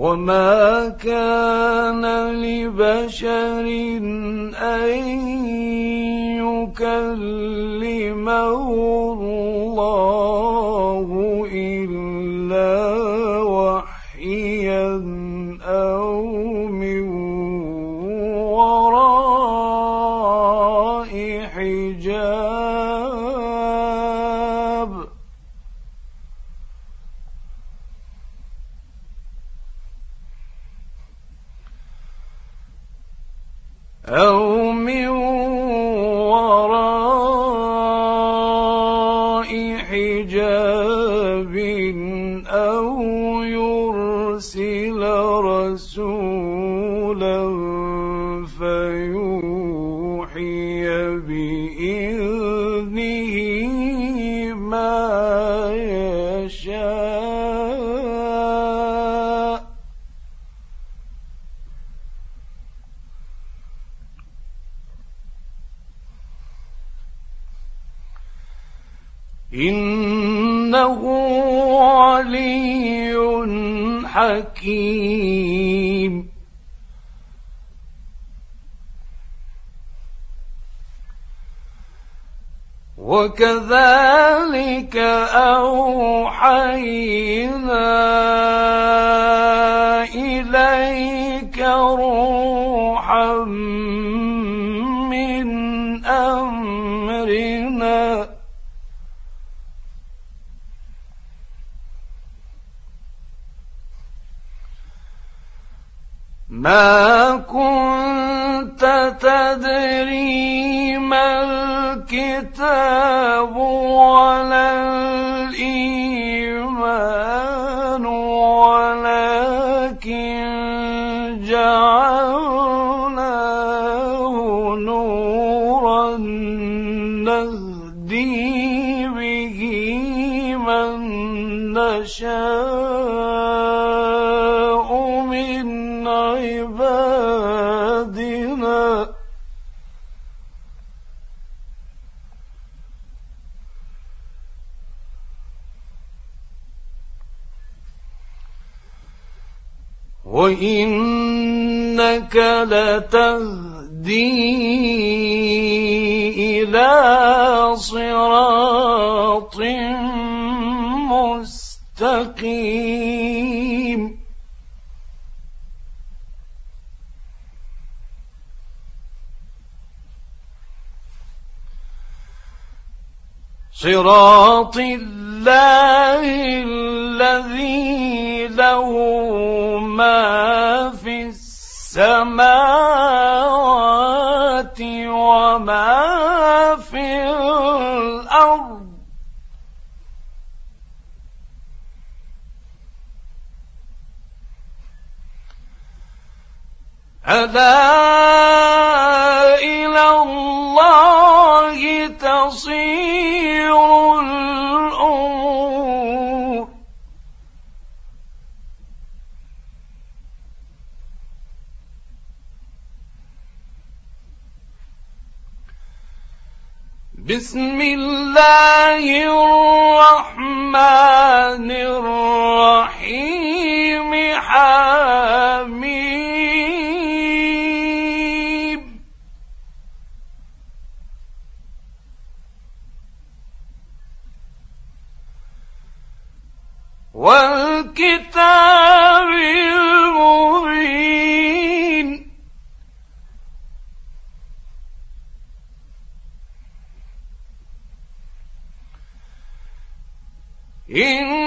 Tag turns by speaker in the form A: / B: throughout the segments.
A: وما كان لبشر أن يكلمه الله أو من وكذلك أوحينا إليك روحا من أمرنا. ما كنت تدري ما الكتاب ولا وإنك لتهدي إلى صراط مستقيم. صراط الله الذي له السماوات وما في الأرض. ألا بسم الله الرحمن الرحيم. حميم. والكتاب إن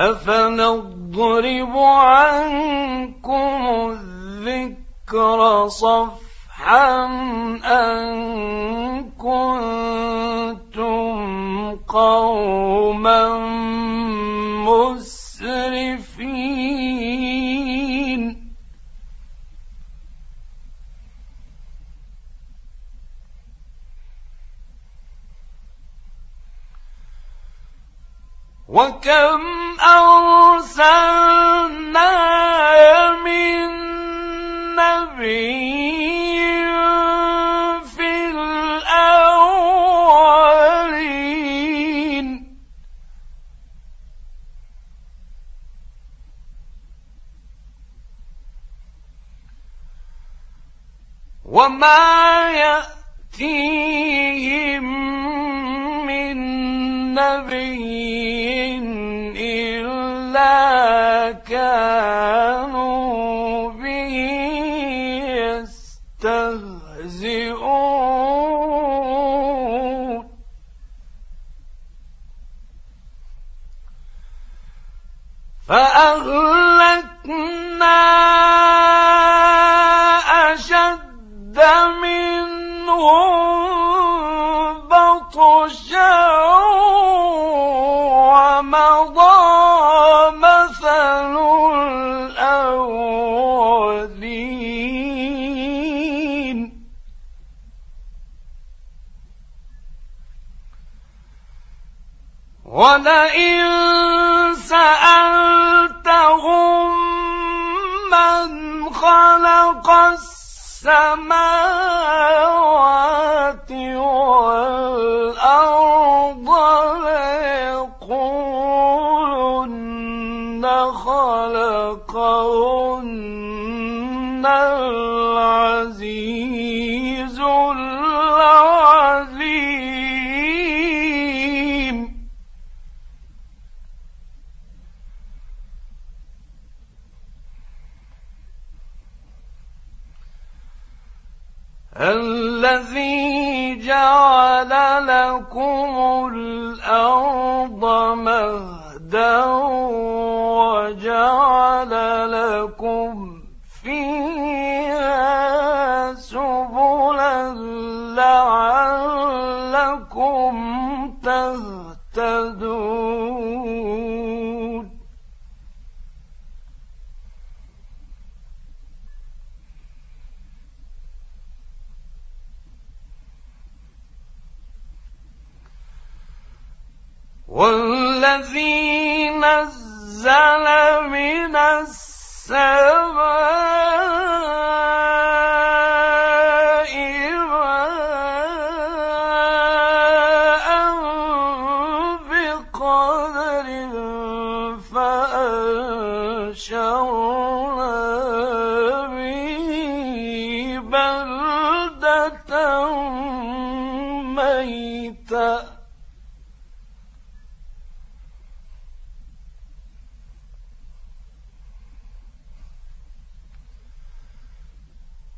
A: أفنضرب عنكم الذكر صفحا أن كنتم قوما مسرفين. وكم أرسلنا من نبي في الأولين. وما يأتيهم من نبي لكم الأرض مهدا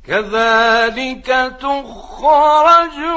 A: كذلك تخرجون.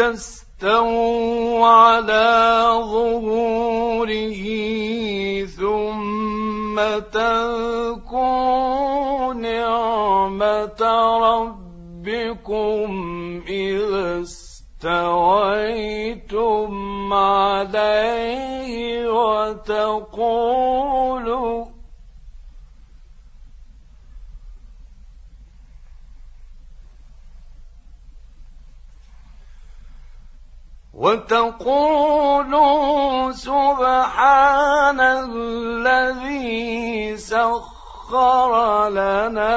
A: لتستووا على ظهوره ثم تذكروا نعمة ربكم إذا استويتم عليه وتقولوا وتقولوا سبحان الذي سخر لنا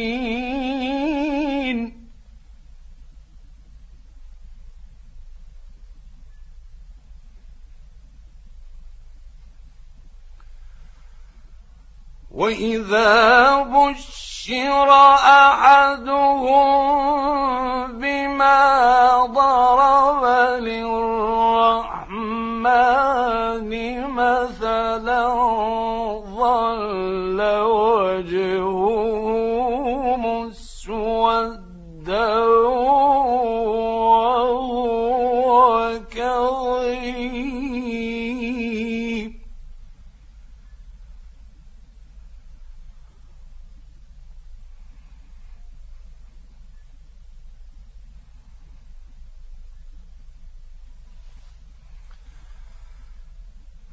A: وإذا بشر أحدهم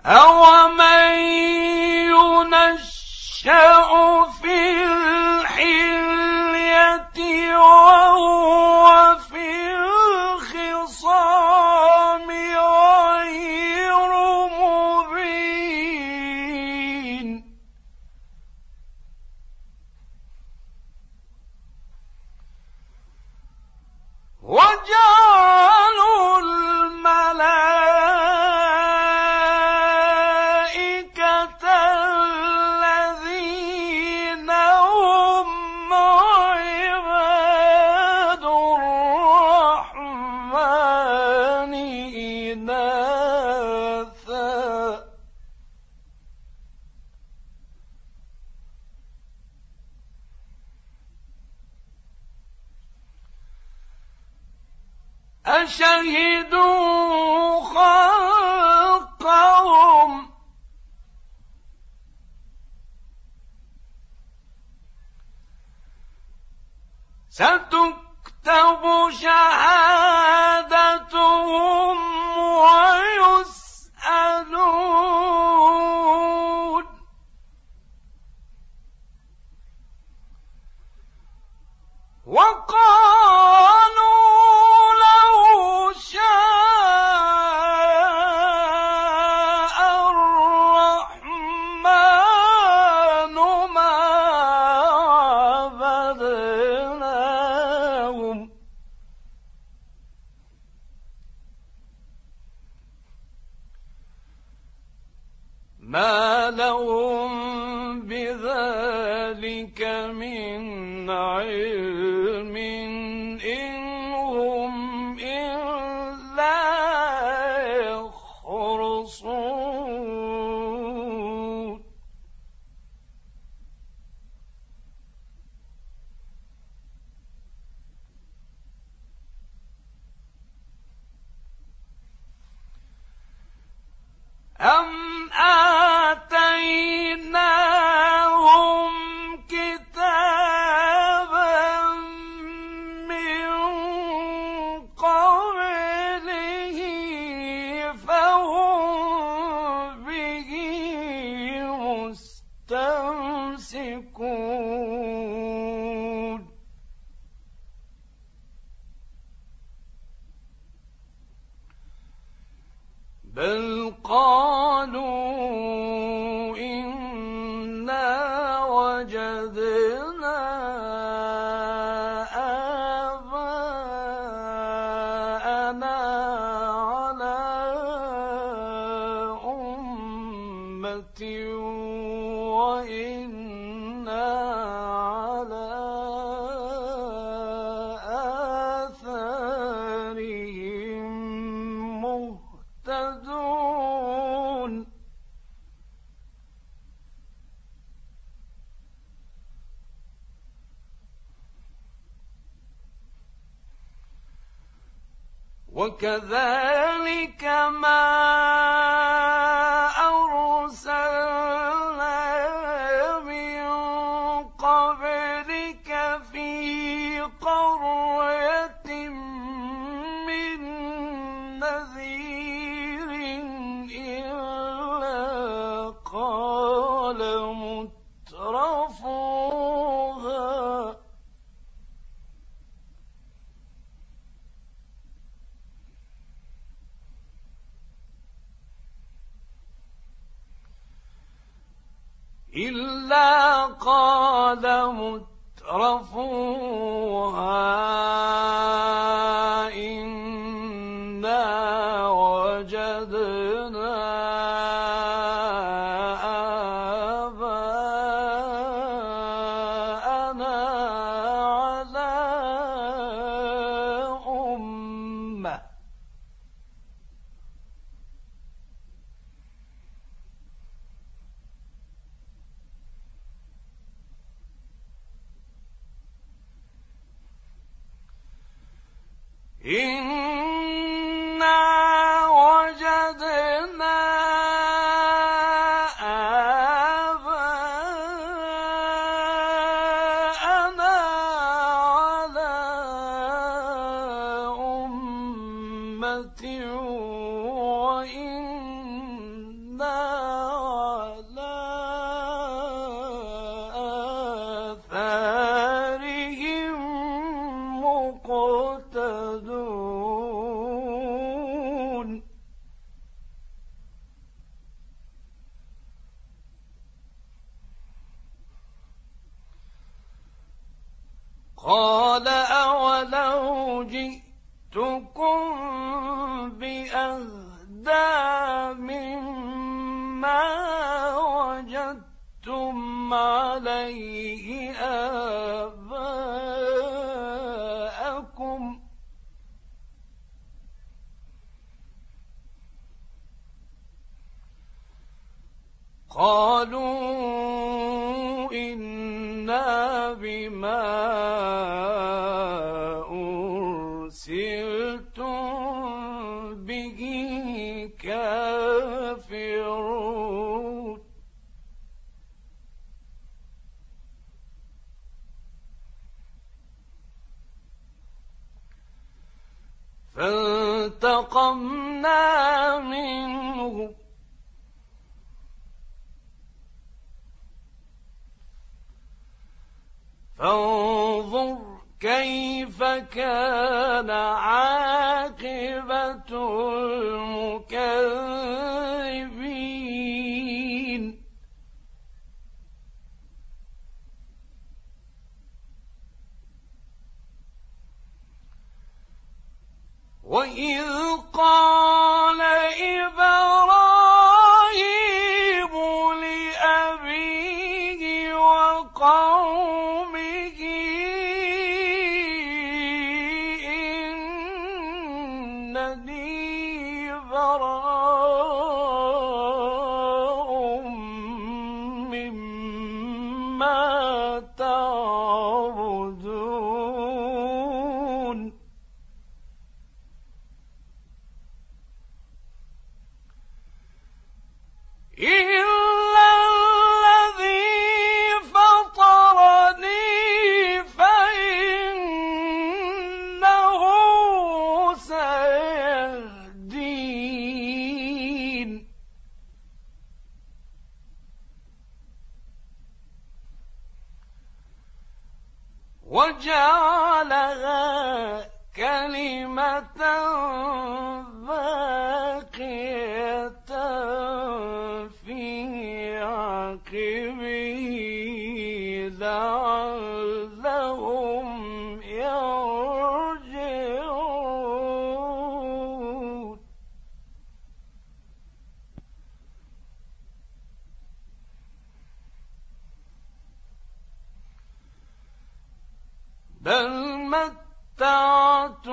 A: أومن أشهدوا خلقهم. ستكتب شهادتهم ما لهم بذلك من علم. بل قالوا hamba إن قال أولو جئتكم بأهدى مما وجدتم عليه فانتقمنا منه. فانظر كيف كان عاقبة المكذبين وإذ قال إبراهيم بل متعت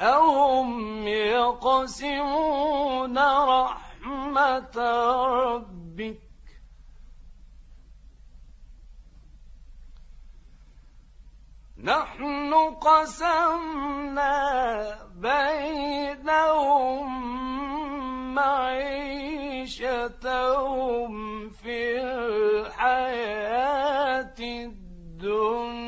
A: أهم يقسمون رحمة ربك نحن قسمنا بينهم معيشتهم في الحياة الدنيا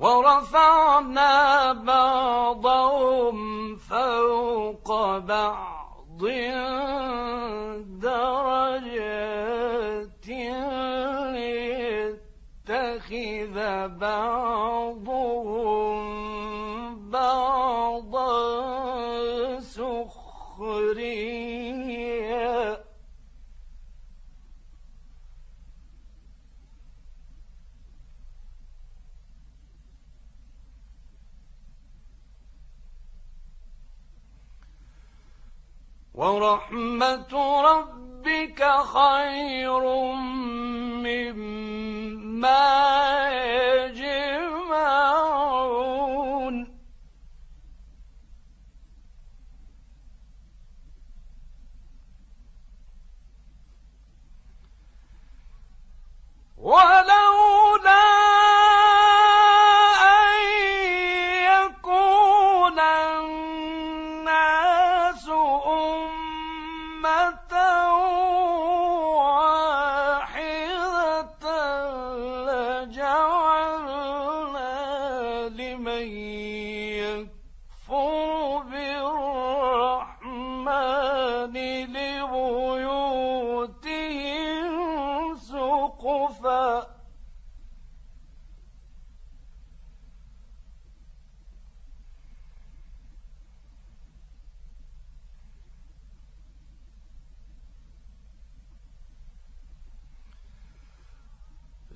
A: ورفعنا بعضهم فوق بعض درجات ليتخذ بعضهم ورحمة ربك خير مما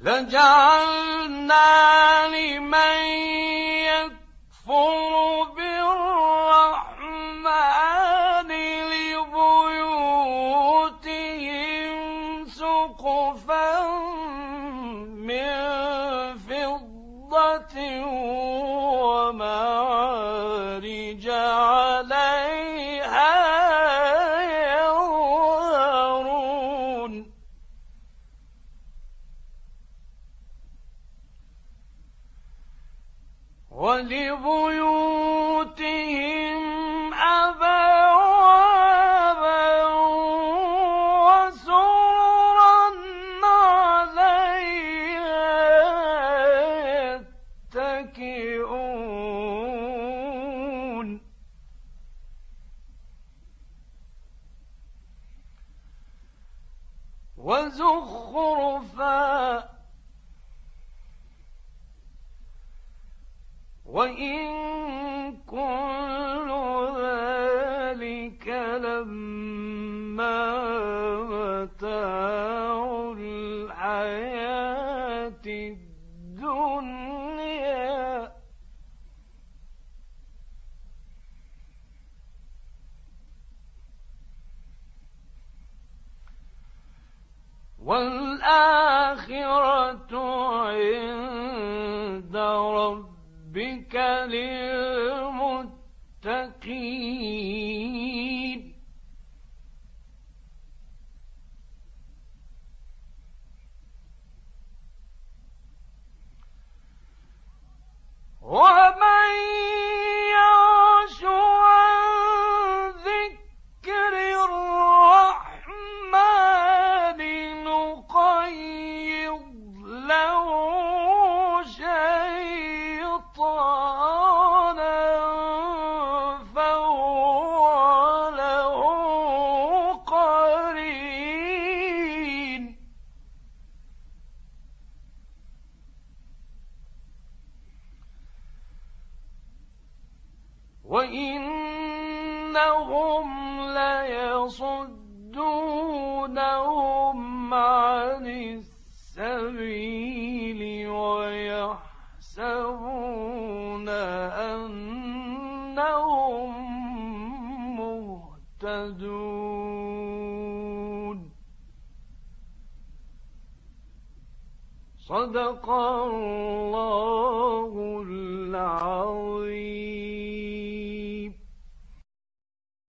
A: لجعلنا لمن يكفر بالرحمن لبيوتهم سقفا من ذلك لما الله